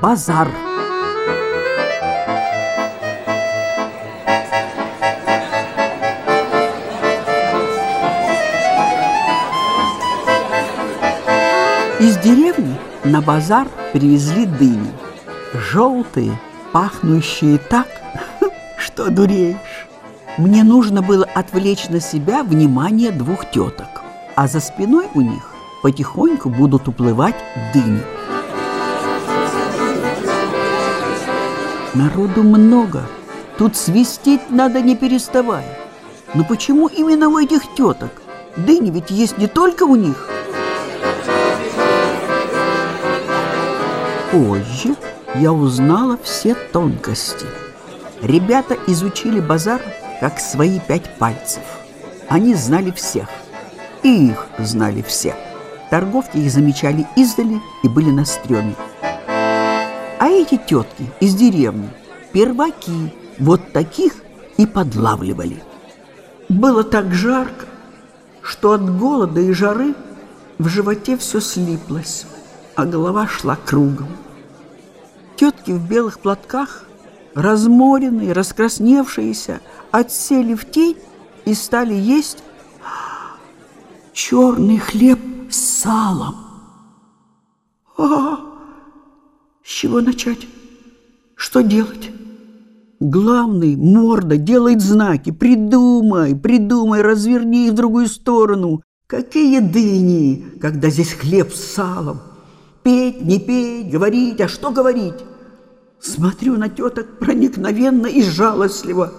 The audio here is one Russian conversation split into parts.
базар. Из деревни на базар привезли дыни. Желтые, пахнущие так, что дуреешь. Мне нужно было отвлечь на себя внимание двух теток, а за спиной у них потихоньку будут уплывать дыни. Народу много, тут свистеть надо не переставая. Но почему именно у этих теток? Дыни ведь есть не только у них. Позже я узнала все тонкости. Ребята изучили базар как свои пять пальцев. Они знали всех, и их знали все. Торговки их замечали издали и были настрены. А эти тетки из деревни, перваки, вот таких и подлавливали. Было так жарко, что от голода и жары в животе все слиплось, а голова шла кругом. Тетки в белых платках, разморенные, раскрасневшиеся, отсели в тень и стали есть черный хлеб с салом. А, с чего начать? Что делать? Главный, морда, делает знаки. Придумай, придумай, разверни их в другую сторону. Какие дыни, когда здесь хлеб с салом. Петь, не петь, говорить, а что говорить? Смотрю на теток проникновенно и жалостливо.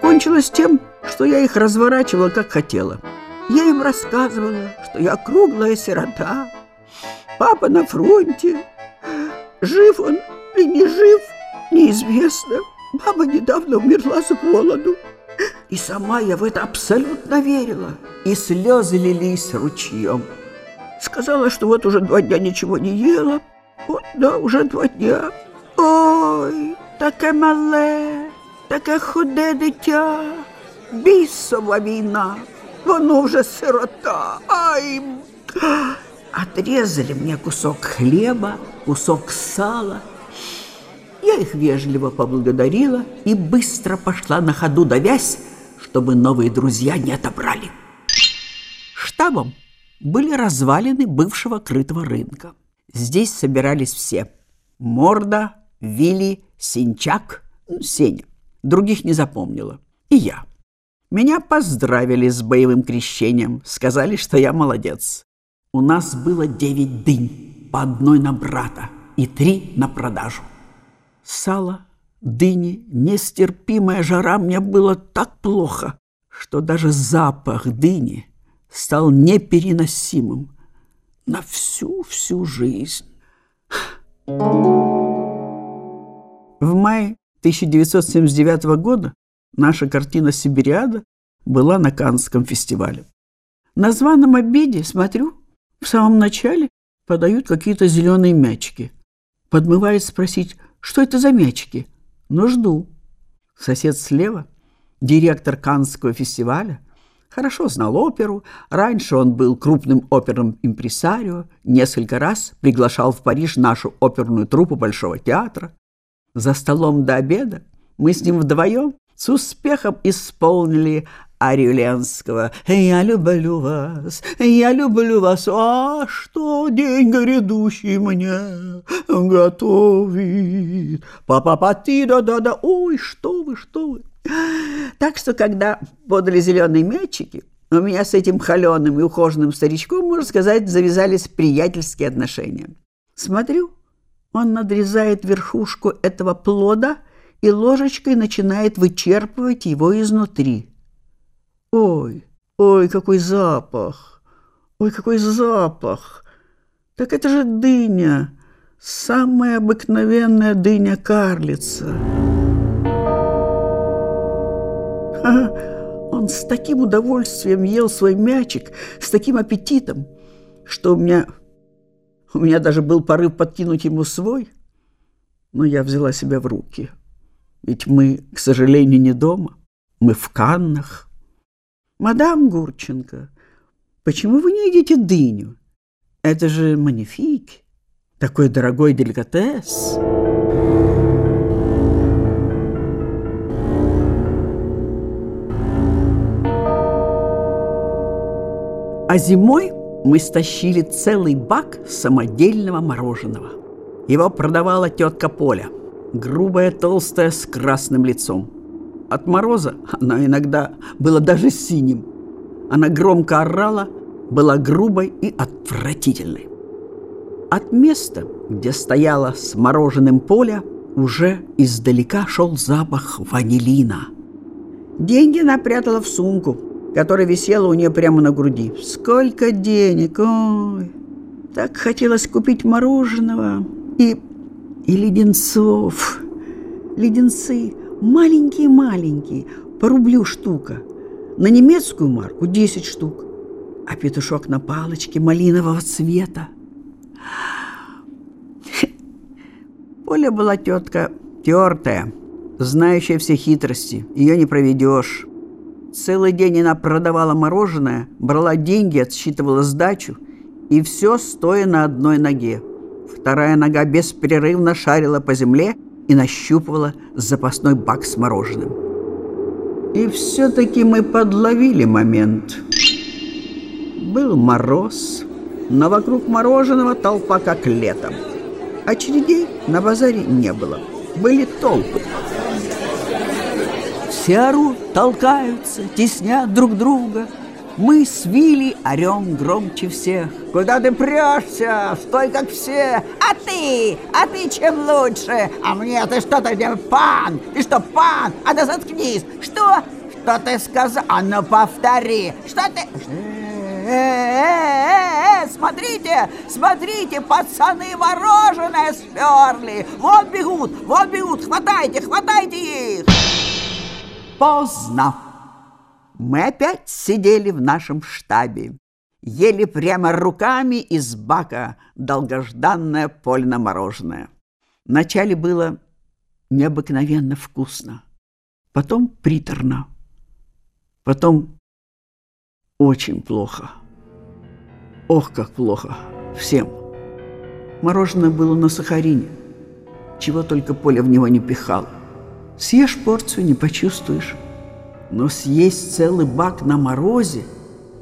Кончилось тем, что я их разворачивала, как хотела. Я им рассказывала, что я круглая сирота, папа на фронте. Жив он или не жив, неизвестно. Мама недавно умерла с голоду. И сама я в это абсолютно верила. И слезы лились ручьем. Сказала, что вот уже два дня ничего не ела. Вот, да, уже два дня. Ой, таке мале, таке худе дитя, бісова війна, воно вже сирота. Ай! Отрезали мне кусок хлеба, кусок сала. Я их вежливо поблагодарила и быстро пошла на ходу давясь, чтобы новые друзья не отобрали. Штабом были развалины бывшего крытого рынка. Здесь собирались все. Морда, Вилли, Синчак, Сеня. Других не запомнила. И я. Меня поздравили с боевым крещением. Сказали, что я молодец. У нас было девять дынь, по одной на брата и три на продажу. Сало, дыни, нестерпимая жара, мне было так плохо, что даже запах дыни стал непереносимым на всю-всю жизнь. В мае 1979 года наша картина «Сибириада» была на Каннском фестивале. На званом обеде, смотрю, в самом начале подают какие-то зеленые мячики. Подмывает спросить, что это за мячики? Но жду. Сосед слева, директор Каннского фестиваля, хорошо знал оперу. Раньше он был крупным оперным импресарио, несколько раз приглашал в Париж нашу оперную труппу Большого театра. За столом до обеда мы с ним вдвоем с успехом исполнили арию Ленского «Я люблю вас, я люблю вас, а что день грядущий мне готовит?» Па-па-па-ти-да-да-да, ой, что вы, что вы. Так что, когда подали зеленые мячики, у меня с этим холеным и ухоженным старичком, можно сказать, завязались приятельские отношения. Смотрю, он надрезает верхушку этого плода и ложечкой начинает вычерпывать его изнутри. Ой, ой, какой запах! Ой, какой запах! Так это же дыня, самая обыкновенная дыня-карлица. Он с таким удовольствием ел свой мячик, с таким аппетитом, что у меня у меня даже был порыв подкинуть ему свой, но я взяла себя в руки. Ведь мы, к сожалению, не дома, мы в Каннах. Мадам Гурченко, почему вы не едите дыню? Это же манифик. Такой дорогой деликатес. А зимой мы стащили целый бак самодельного мороженого. Его продавала тетка Поля, грубая, толстая, с красным лицом. От мороза она иногда была даже синим. Она громко орала, была грубой и отвратительной. От места, где стояла с мороженым Поля, уже издалека шел запах ванилина. Деньги она прятала в сумку – которая висела у нее прямо на груди. Сколько денег! Ой! Так хотелось купить мороженого и, и леденцов. Леденцы маленькие-маленькие, по рублю штука. На немецкую марку 10 штук. А петушок на палочке малинового цвета. Поля была тетка тертая, знающая все хитрости. Ее не проведешь. Целый день она продавала мороженое, брала деньги, отсчитывала сдачу, и все стоя на одной ноге. Вторая нога беспрерывно шарила по земле и нащупывала запасной бак с мороженым. И все-таки мы подловили момент. Был мороз, но вокруг мороженого толпа как летом. Очередей на базаре не было. Были толпы. Все орут, толкаются, теснят друг друга. Мы с Вилли орем громче всех. Куда ты прешься? Стой, как все. А ты? А ты чем лучше? А мне ты что то где пан? Ты что, пан? А да заткнись. Что? Что ты сказал? А ну повтори. Что ты... Э, э, э, э, смотрите, смотрите, пацаны мороженое сперли. Вот бегут, вот бегут, хватайте, хватайте их. Поздно. Мы опять сидели в нашем штабе, ели прямо руками из бака долгожданное польно-мороженое. Вначале было необыкновенно вкусно, потом приторно, потом очень плохо. Ох, как плохо всем. Мороженое было на сахарине, чего только Поля в него не пихала. Съешь порцию, не почувствуешь. Но съесть целый бак на морозе,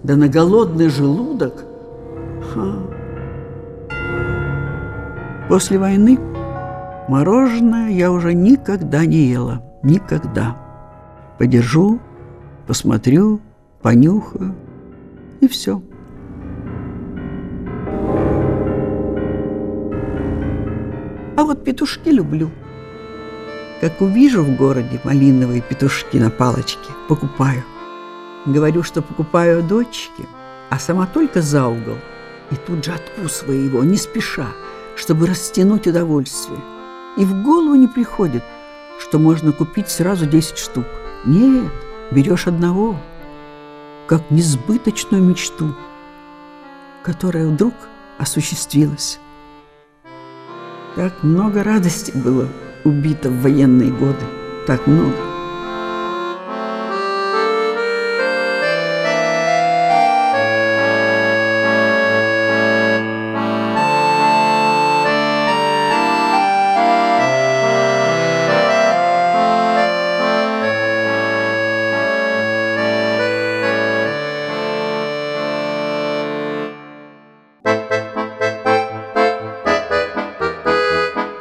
да на голодный желудок... Ха. После войны мороженое я уже никогда не ела. Никогда. Подержу, посмотрю, понюхаю, и все. А вот петушки люблю. Как увижу в городе малиновые петушки на палочке, покупаю. Говорю, что покупаю дочке, а сама только за угол. И тут же откусываю его, не спеша, чтобы растянуть удовольствие. И в голову не приходит, что можно купить сразу 10 штук. Нет, берешь одного, как несбыточную мечту, которая вдруг осуществилась. Так много радости было убито в военные годы. Так много.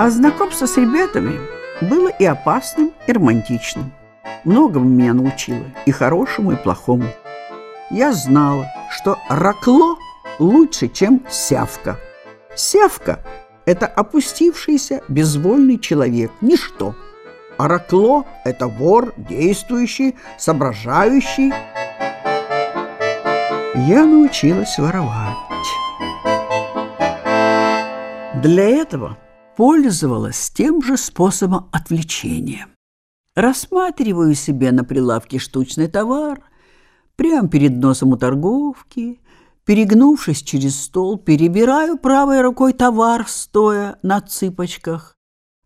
А знакомство с ребятами было и опасным, и романтичным. Многому меня научило, и хорошему, и плохому. Я знала, что ракло лучше, чем сявка. Сявка – это опустившийся, безвольный человек, ничто. А ракло – это вор, действующий, соображающий. Я научилась воровать. Для этого – пользовалась тем же способом отвлечения. Рассматриваю себе на прилавке штучный товар, прямо перед носом у торговки, перегнувшись через стол, перебираю правой рукой товар, стоя на цыпочках.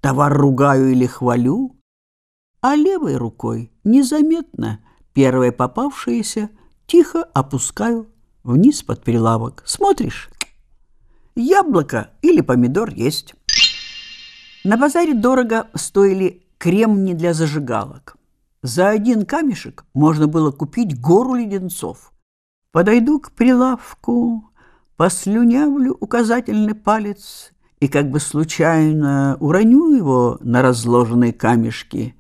Товар ругаю или хвалю, а левой рукой незаметно первое попавшееся тихо опускаю вниз под прилавок. Смотришь? Яблоко или помидор есть. На базаре дорого стоили кремни для зажигалок. За один камешек можно было купить гору леденцов. Подойду к прилавку, послюнявлю указательный палец и как бы случайно уроню его на разложенные камешки.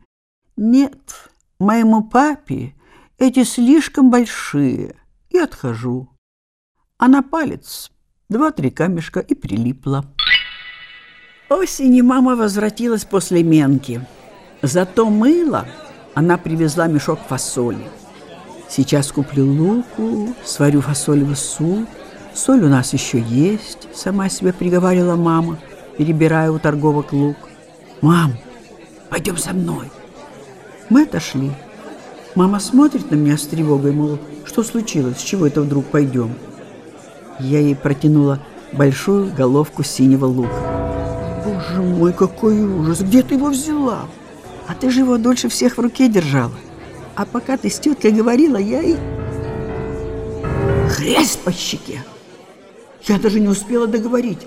Нет, моему папе эти слишком большие, и отхожу. А на палец два-три камешка и прилипло. Осенью мама возвратилась после менки. Зато мыло она привезла мешок фасоли. Сейчас куплю луку, сварю фасолевый суп. Соль у нас еще есть, сама себе приговаривала мама, перебирая у торговок лук. «Мам, пойдем со мной». Мы отошли. Мама смотрит на меня с тревогой, мол, что случилось, с чего это вдруг пойдем? Я ей протянула большую головку синего лука. Боже мой, какой ужас! Где ты его взяла? А ты же его дольше всех в руке держала. А пока ты с теткой говорила, я и... Хрясь по щеке! Я даже не успела договорить.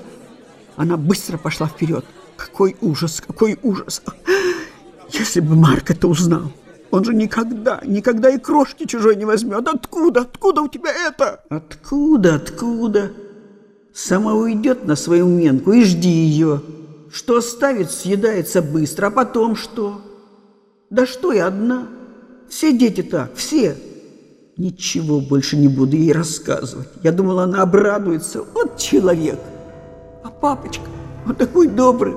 Она быстро пошла вперед. Какой ужас, какой ужас! Если бы Марк это узнал! Он же никогда, никогда и крошки чужой не возьмет. Откуда, откуда у тебя это? Откуда, откуда? Сама уйдет на свою менку и жди ее. Что оставит, съедается быстро, а потом что? Да что я одна? Все дети так, все. Ничего больше не буду ей рассказывать. Я думала, она обрадуется. Вот человек. А папочка, он такой добрый.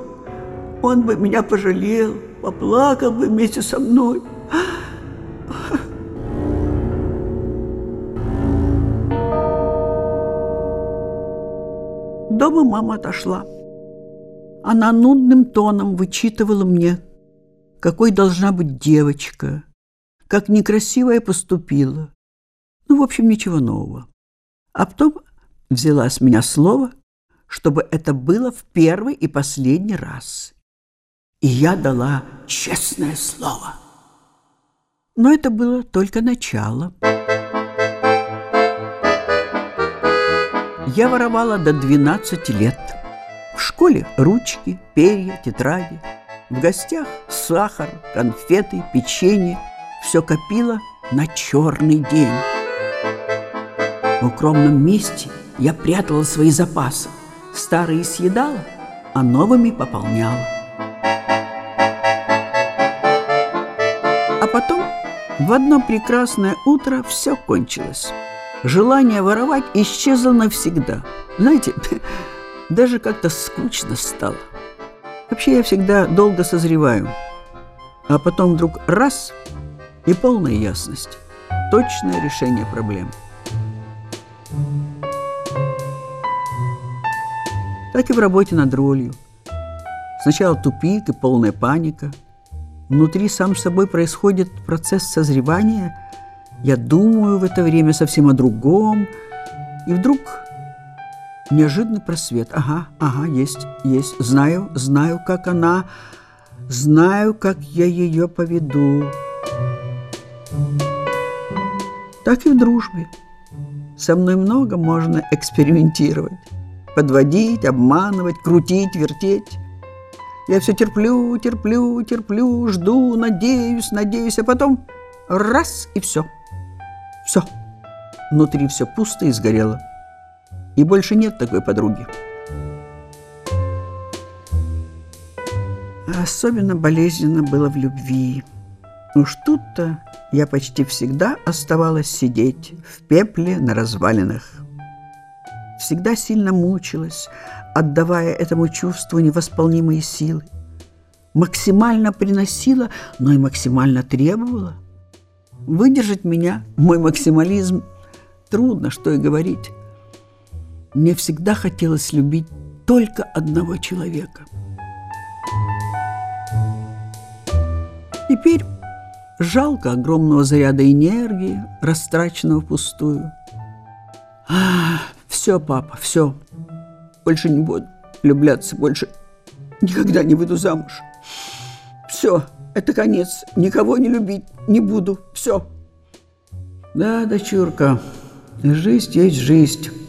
Он бы меня пожалел, поплакал бы вместе со мной. Дома мама отошла. Она нудным тоном вычитывала мне, какой должна быть девочка, как некрасиво я поступила. Ну, в общем, ничего нового. А потом взяла с меня слово, чтобы это было в первый и последний раз. И я дала честное слово. Но это было только начало. Я воровала до 12 лет. В школе ручки, перья, тетради. В гостях сахар, конфеты, печенье. Все копила на черный день. В укромном месте я прятала свои запасы. Старые съедала, а новыми пополняла. А потом в одно прекрасное утро все кончилось. Желание воровать исчезло навсегда. Знаете, даже как-то скучно стало. Вообще я всегда долго созреваю. А потом вдруг раз – и полная ясность. Точное решение проблем. Так и в работе над ролью. Сначала тупик и полная паника – Внутри сам собой происходит процесс созревания. Я думаю в это время совсем о другом. И вдруг неожиданный просвет. Ага, ага, есть, есть. Знаю, знаю, как она. Знаю, как я ее поведу. Так и в дружбе. Со мной много можно экспериментировать. Подводить, обманывать, крутить, вертеть. Я все терплю, терплю, терплю, жду, надеюсь, надеюсь, а потом раз и все. Все. Внутри все пусто и сгорело. И больше нет такой подруги. Особенно болезненно было в любви. Уж тут-то я почти всегда оставалась сидеть в пепле на развалинах. Всегда сильно мучилась, отдавая этому чувству невосполнимые силы. Максимально приносила, но и максимально требовала. Выдержать меня, мой максимализм, трудно, что и говорить. Мне всегда хотелось любить только одного человека. Теперь жалко огромного заряда энергии, растраченного впустую. А, все, папа, все, больше не буду влюбляться, больше никогда не выйду замуж. Все, это конец. Никого не любить не буду. Все. Да, дочурка, жизнь есть жизнь.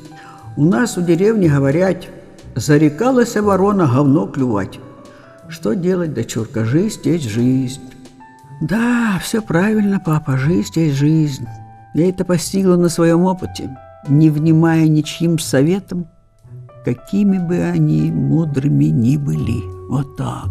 У нас в деревне говорят, Зарекалась ворона говно клювать. Что делать, дочурка? Жизнь есть жизнь. Да, все правильно, папа, жизнь есть жизнь. Я это постигла на своем опыте, не внимая ничьим советам, какими бы они мудрыми ни были. Вот так.